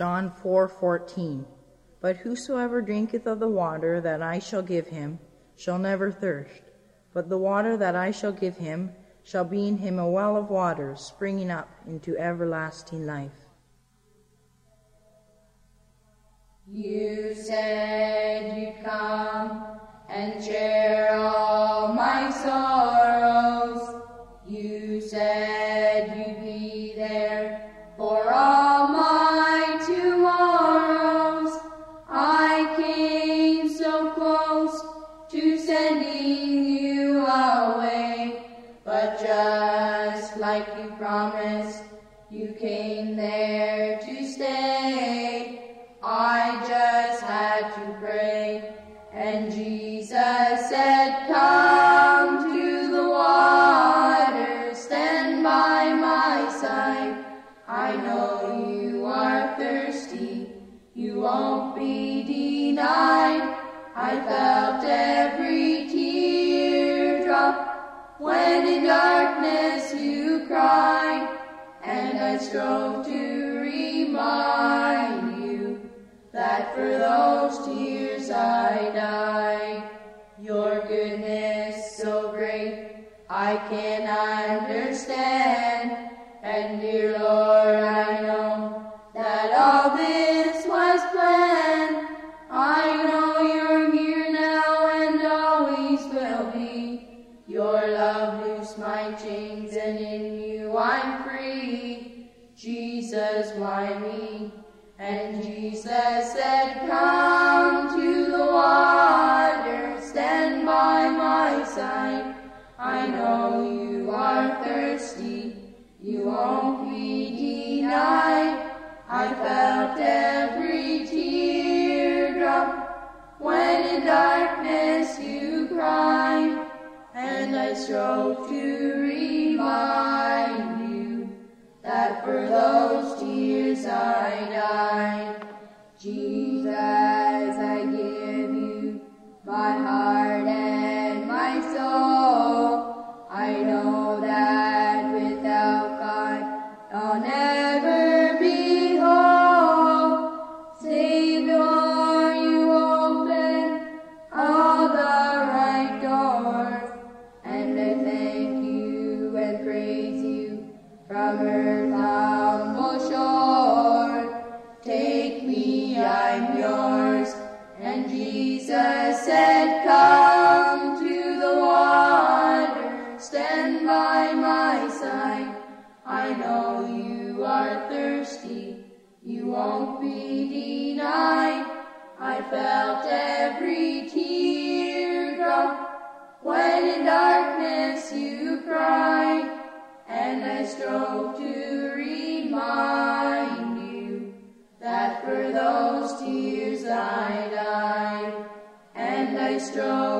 John 4:14 But whosoever drinketh of the water that I shall give him shall never thirst. But the water that I shall give him shall be in him a well of water springing up into everlasting life. You said you'd come and share all my sorrows. You said you'd But just like you promised, you came there to stay. I just had to pray. And Jesus said, Come to the water, stand by my side. I know you are thirsty, you won't be denied. I felt it. darkness you cry, and I strove to remind you that for those tears I die. Your goodness so great I can understand, and you love loose my chains and in you I'm free. Jesus, why me? And Jesus said, Come to the water, stand by my side. I know you are thirsty, you won't be denied. I felt every teardrop when in darkness you cried. Israel fury mine. Brother found shore, take me, I'm yours. And Jesus said, Come to the water, stand by my side. I know you are thirsty, you won't be denied. I felt every teardrop when in darkness you cried. those tears I died, and I strove.